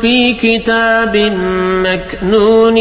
في كتاب مكنون